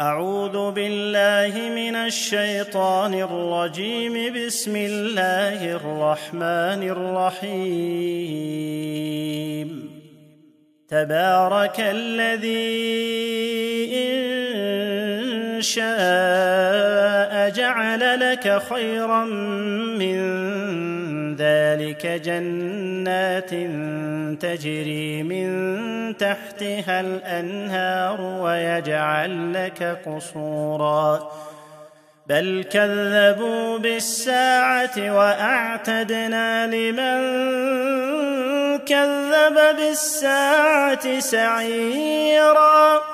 أعوذ بالله من الشيطان الرجيم. بسم الله الرحمن الرحيم. تبارك الذي إن شاء جعل لك خيرا من ذلك جنات تجري من تحتها الأنهار ويجعل لك قصورا. بل كذبوا بالساعة وأعتدنا لمن كذب بالساعة سعيرا.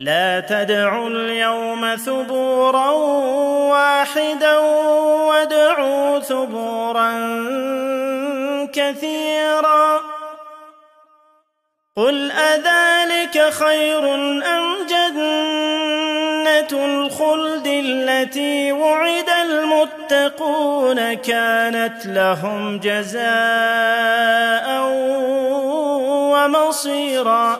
لا تدعوا اليوم ثبورا واحدا وادعوا ثبورا كثيرا. قل أذلك خير أم جنة الخلد التي وعد المتقون كانت لهم جزاء ومصيرا.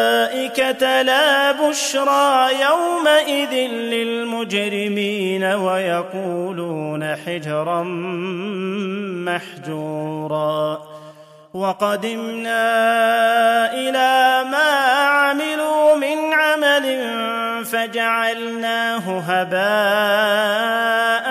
الملائكة لا بشرى يومئذ للمجرمين ويقولون حجرا محجورا. وقدمنا إلى ما عملوا من عمل فجعلناه هباء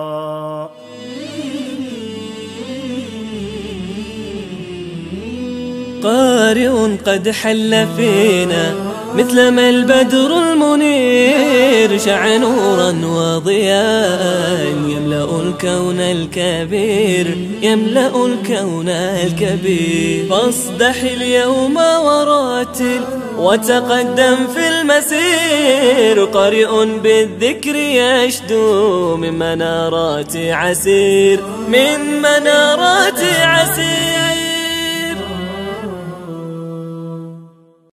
قارئ قد حل فينا مثل ما البدر المنير شع نورا وضياء يملأ الكون الكبير يملأ الكون الكبير. فاصدح اليوم وراتل وتقدم في المسير. قارئ بالذكر يشدو من منارات عسير من منارات عسير.